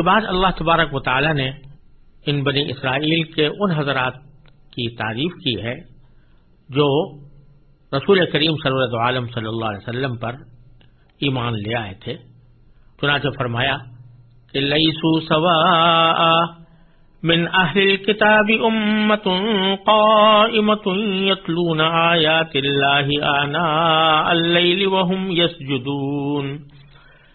کے بعد اللہ تبارک و تعالی نے ان بنی اسرائیل کے ان حضرات کی تعریف کی ہے جو رسول کریم صلی عالم صلی اللہ علیہ وسلم پر ایمان لے آئے تھے۔ چنانچہ فرمایا کہ لئیسو سوا من اہل الكتاب امت قائمت یتلون آیات اللہ آناء اللیل وهم یسجدون۔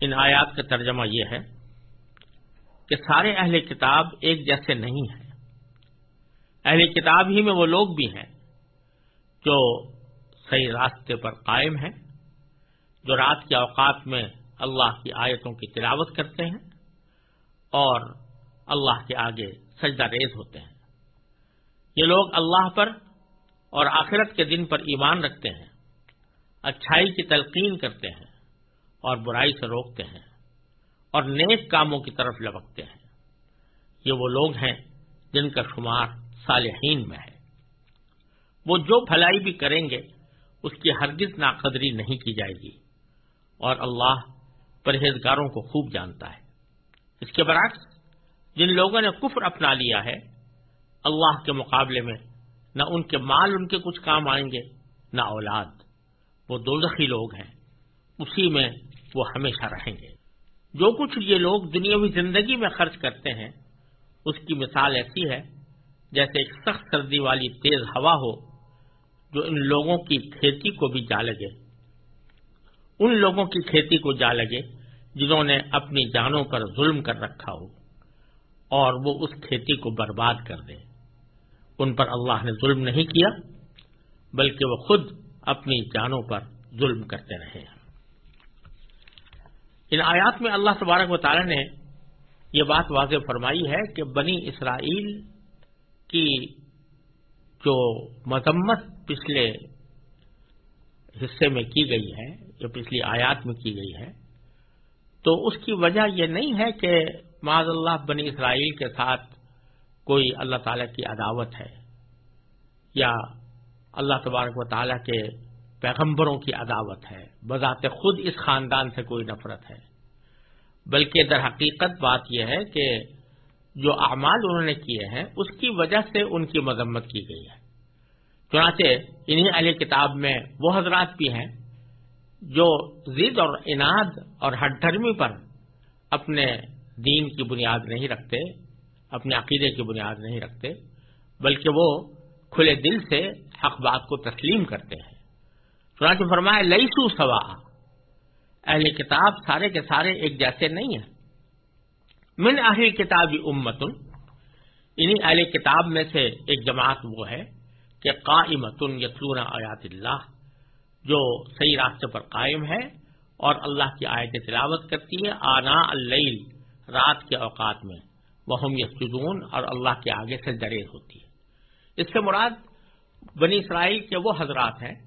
ان آیات کا ترجمہ یہ ہے کہ سارے اہل کتاب ایک جیسے نہیں ہیں۔ اہل کتاب ہی میں وہ لوگ بھی ہیں جو صحیح راستے پر قائم ہیں، جو رات کے اوقات میں اللہ کی آیتوں کی تلاوت کرتے ہیں اور اللہ کے آگے سجدہ ریز ہوتے ہیں۔ یہ لوگ اللہ پر اور آخرت کے دن پر ایمان رکھتے ہیں، اچھائی کی تلقین کرتے ہیں۔ اور برائی سے روکتے ہیں اور نیک کاموں کی طرف لبکتے ہیں۔ یہ وہ لوگ ہیں جن کا شمار صالحین میں ہے۔ وہ جو بھلائی بھی کریں گے، اس کی ہرگز ناقدری نہیں کی جائے گی۔ اور اللہ پرہیزگاروں کو خوب جانتا ہے۔ اس کے برعکس، جن لوگوں نے کفر اپنا لیا ہے، اللہ کے مقابلے میں نہ ان کے مال ان کے کچھ کام آئیں گے، نہ اولاد۔ وہ دوزخی لوگ ہیں۔ اسی میں وہ ہمیشہ رہیں گے۔ جو کچھ یہ لوگ دنیاوی زندگی میں خرچ کرتے ہیں، اس کی مثال ایسی ہے، جیسے ایک سخت سردی والی تیز ہوا ہو، جو ان لوگوں کی کھیتی کو بھی جا لگے۔ ان لوگوں کی کھیتی کو جا لگے جنہوں نے اپنی جانوں پر ظلم کر رکھا ہو، اور وہ اس کھیتی کو برباد کر دیں۔ ان پر اللہ نے ظلم نہیں کیا، بلکہ وہ خود اپنی جانوں پر ظلم کرتے رہے۔ ہیں ان آیات میں اللہ تبارک و تعالی نے یہ بات واضح فرمائی ہے کہ بنی اسرائیل کی جو مذمت پچھلے حصے میں کی گئی ہے، جو پچھلی آیات میں کی گئی ہے، تو اس کی وجہ یہ نہیں ہے کہ معذ اللہ بنی اسرائیل کے ساتھ کوئی اللہ تعالیٰ کی عداوت ہے یا اللہ تبارک و تعالیٰ کے پیغمبروں کی عداوت ہے۔ بذات خود اس خاندان سے کوئی نفرت ہے۔ بلکہ در حقیقت بات یہ ہے کہ جو اعمال انہوں نے کیے ہیں، اس کی وجہ سے ان کی مذمت کی گئی ہے۔ چنانچہ انہیں علی کتاب میں وہ حضرات بھی ہیں جو ضد اور اناد اور ہٹ دھرمی پر اپنے دین کی بنیاد نہیں رکھتے، اپنے عقیدے کی بنیاد نہیں رکھتے، بلکہ وہ کھلے دل سے حق بات کو تسلیم کرتے ہیں۔ چنانچہ فرمایا لئیسو سوا۔ اہل کتاب سارے کے سارے ایک جیسے نہیں ہیں۔ من اہل کتاب امتن۔ انہیں اہل کتاب میں سے ایک جماعت وہ ہے کہ قائمتن یتلون آیات اللہ، جو صحیح راستے پر قائم ہے اور اللہ کی آیت تلاوت کرتی ہے، آنا اللیل، رات کے اوقات میں۔ وہ ہم یسجدون اور اللہ کے آگے سے دریز ہوتی ہے۔ اس سے مراد بنی اسرائیل کے وہ حضرات ہیں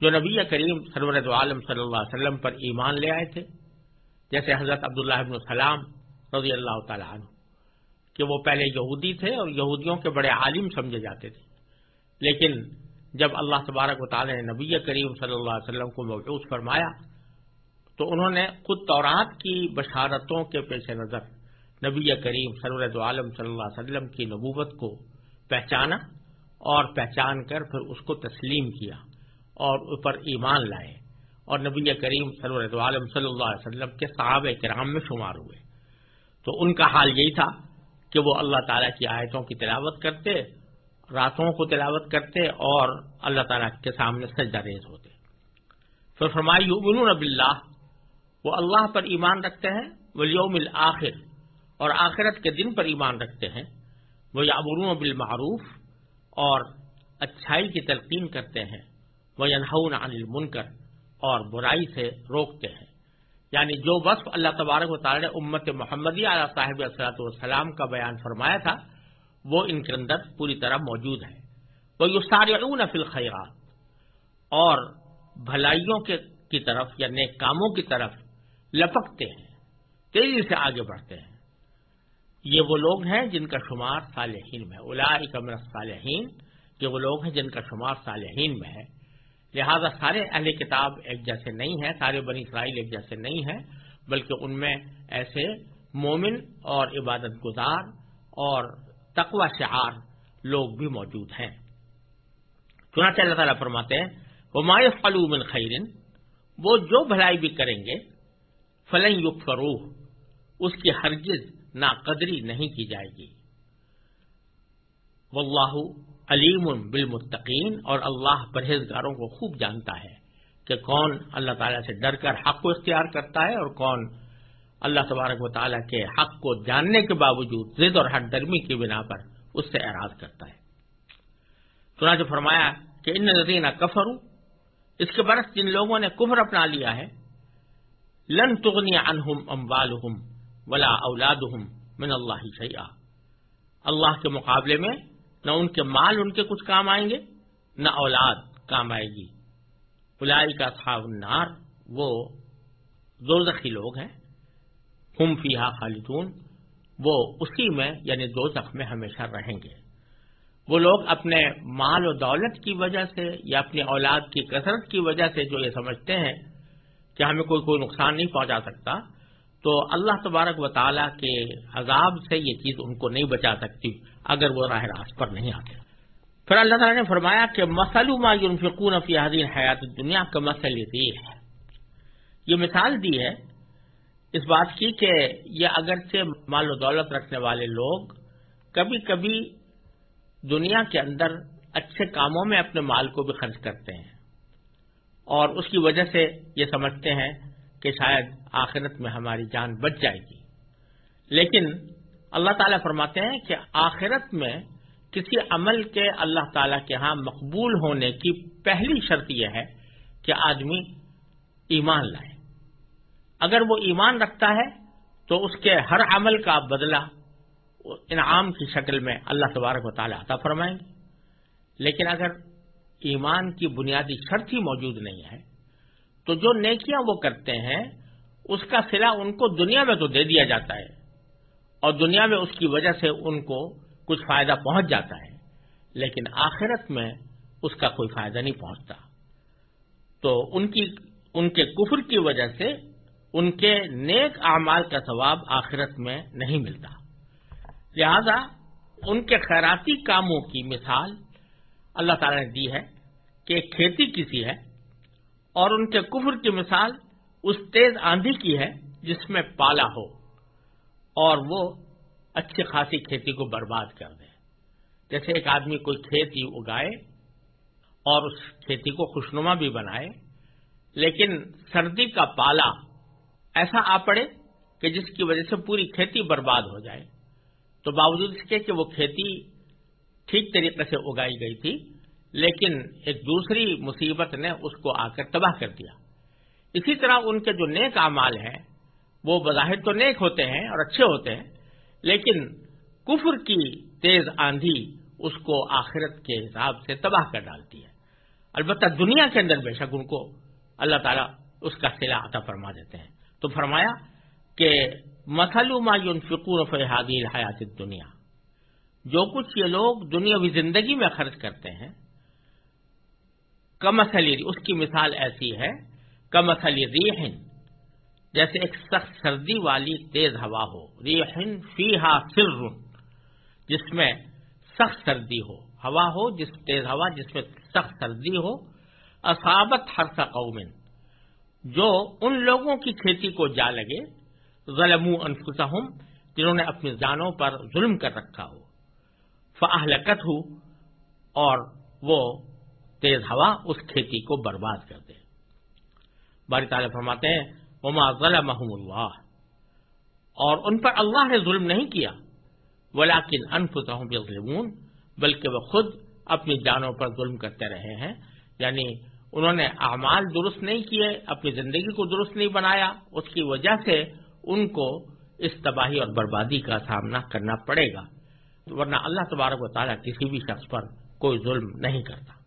جو نبی کریم سرورت عالم صلی اللہ علیہ وسلم پر ایمان لے آئے تھے، جیسے حضرت عبداللہ ابن السلام رضی اللہ تعالیٰ عنہ، کہ وہ پہلے یہودی تھے اور یہودیوں کے بڑے عالم سمجھے جاتے تھے۔ لیکن جب اللہ تبارک و تعالی نے نبی کریم صلی اللہ علیہ وسلم کو محفوظ فرمایا، تو انہوں نے خود تورات کی بشارتوں کے پیش نظر نبی کریم سرورت عالم صلی اللہ علیہ وسلم کی نبوت کو پہچانا اور پہچان کر پھر اس کو تسلیم کیا۔ اور اس پر ایمان لائے اور نبی کریم سرورت عالم صلی اللہ علیہ وسلم کے صحابہ کرام میں شمار ہوئے۔ تو ان کا حال یہی تھا کہ وہ اللہ تعالیٰ کی آیتوں کی تلاوت کرتے، راتوں کو تلاوت کرتے اور اللہ تعالیٰ کے سامنے سجدہ ریز ہوتے۔ پھر فرمائی اب اللہ وہ اللہ پر ایمان رکھتے ہیں وہ یوم الآخر، اور آخرت کے دن پر ایمان رکھتے ہیں۔ وہ یابرون بالمعروف، اور اچھائی کی تلقین کرتے ہیں۔ وہ ینہون عن المنکر اور برائی سے روکتے ہیں۔ یعنی جو وصف اللہ تبارک و تعالی نے امت محمدی علیہ صاحب السلاۃ والسلام کا بیان فرمایا تھا، وہ ان کے اندر پوری طرح موجود ہے۔ وہ یو سارے الخیرات اور بھلائیوں کے کی طرف یا نیک کاموں کی طرف لپکتے ہیں، تیزی سے آگے بڑھتے ہیں۔ یہ وہ لوگ ہیں جن کا شمار صالحین میں الا کمر صالحین یہ وہ لوگ ہیں جن کا شمار صالحین میں ہے۔ لہذا سارے اہل کتاب ایک جیسے نہیں ہیں، سارے بنی اسرائیل ایک جیسے نہیں ہیں، بلکہ ان میں ایسے مومن اور عبادت گزار اور تقوی شعار لوگ بھی موجود ہیں۔ چنانچہ اللہ تعالیٰ فرماتے ہیں وہ مایوس من خیرن وہ جو بھلائی بھی کریں گے، فلن یق فروح اس کی ہرگز ناقدری نہیں کی جائے گی۔ واللہ علیم بالمتقین اور اللہ پرہیزگاروں کو خوب جانتا ہے کہ کون اللہ تعالیٰ سے ڈر کر حق کو اختیار کرتا ہے اور کون اللہ تبارک و تعالیٰ کے حق کو جاننے کے باوجود ضد اور حد درمی کی بنا پر اس سے اعراض کرتا ہے۔ چنانچہ فرمایا کہ ان نظرین کفر اس کے برس جن لوگوں نے کفر اپنا لیا ہے، لن تغنی عنہم اموالہم ولا اولادہم من اللہ شیئا۔ اللہ کے مقابلے میں نہ ان کے مال ان کے کچھ کام آئیں گے، نہ اولاد کام آئے گی۔ بلائی کا تھا نار وہ دو زخی لوگ ہیں، ہم فیحا خالدون، وہ اسی میں یعنی دوزخ میں ہمیشہ رہیں گے۔ وہ لوگ اپنے مال و دولت کی وجہ سے یا اپنی اولاد کی کثرت کی وجہ سے جو یہ سمجھتے ہیں کہ ہمیں کوئی کوئی نقصان نہیں پہنچا سکتا، تو اللہ تبارک و تعالیٰ کے عذاب سے یہ چیز ان کو نہیں بچا سکتی۔ اگر وہ راہ راست پر نہیں آتے۔ پھر اللہ تعالیٰ نے فرمایا کہ مسلما ينفقون فی حدین حیات دنیا کا مسئلہ ہے یہ مثال دی ہے اس بات کی کہ یہ اگرچہ مال و دولت رکھنے والے لوگ کبھی کبھی دنیا کے اندر اچھے کاموں میں اپنے مال کو بھی خرچ کرتے ہیں۔ اور اس کی وجہ سے یہ سمجھتے ہیں کہ شاید آخرت میں ہماری جان بچ جائے گی۔ لیکن اللہ تعالیٰ فرماتے ہیں کہ آخرت میں کسی عمل کے اللہ تعالیٰ کے ہاں مقبول ہونے کی پہلی شرط یہ ہے کہ آدمی ایمان لائے۔ اگر وہ ایمان رکھتا ہے تو اس کے ہر عمل کا بدلہ انعام کی شکل میں اللہ تبارک و تعالیٰ عطا فرمائیں گے۔ لیکن اگر ایمان کی بنیادی شرط ہی موجود نہیں ہے تو جو نیکیاں وہ کرتے ہیں، اس کا سلا ان کو دنیا میں تو دے دیا جاتا ہے۔ اور دنیا میں اس کی وجہ سے ان کو کچھ فائدہ پہنچ جاتا ہے، لیکن آخرت میں اس کا کوئی فائدہ نہیں پہنچتا۔ تو ان کی، ان کے کفر کی وجہ سے ان کے نیک اعمال کا ثواب آخرت میں نہیں ملتا۔ لہذا ان کے خیراتی کاموں کی مثال اللہ تعالی نے دی ہے کہ کھیتی کسی ہے اور ان کے کفر کی مثال اس تیز آندھی کی ہے جس میں پالا ہو۔ اور وہ اچھی خاصی کھیتی کو برباد کر دے جیسے ایک آدمی کوئی کھیتی اگائے اور اس کھیتی کو خوشنما بھی بنائے، لیکن سردی کا پالا ایسا آ پڑے کہ جس کی وجہ سے پوری کھیتی برباد ہو جائے۔ تو باوجود اس کے کہ وہ کھیتی ٹھیک طریقے سے اگائی گئی تھی، لیکن ایک دوسری مصیبت نے اس کو آ کر تباہ کر دیا۔ اسی طرح ان کے جو نیک اعمال ہیں وہ بظاہر تو نیک ہوتے ہیں اور اچھے ہوتے ہیں، لیکن کفر کی تیز آندھی اس کو آخرت کے حساب سے تباہ کر ڈالتی ہے۔ البتہ دنیا کے اندر بے شک ان کو اللہ تعالیٰ اس کا سلا عطا فرما دیتے ہیں۔ تو فرمایا کہ مسلوما فکور فہادی حیات دنیا جو کچھ یہ لوگ دنیاوی زندگی میں خرچ کرتے ہیں کمسلی اس کی مثال ایسی ہے کمسلی ریحن جیسے ایک سخت سردی والی تیز ہوا ہو ریحن فی ہا جس میں سخت سردی ہو، ہوا ہو، جس تیز ہوا، جس میں سخت سردی ہو۔ اصابت ہر قومن، جو ان لوگوں کی کھیتی کو جا لگے ظلم انفسہم، جنہوں نے اپنی جانوں پر ظلم کر رکھا ہو۔ فہلکت ہو اور وہ تیز ہوا اس کھیتی کو برباد کر دے۔ باری تعالیٰ فرماتے ہیں وما ظلمهم اللہ۔ اور ان پر اللہ نے ظلم نہیں کیا، ولیکن انفسهم یظلمون، بلکہ وہ خود اپنی جانوں پر ظلم کرتے رہے ہیں۔ یعنی انہوں نے اعمال درست نہیں کیے، اپنی زندگی کو درست نہیں بنایا، اس کی وجہ سے ان کو اس تباہی اور بربادی کا سامنا کرنا پڑے گا۔ ورنہ اللہ تبارک و تعالیٰ کسی بھی شخص پر کوئی ظلم نہیں کرتا۔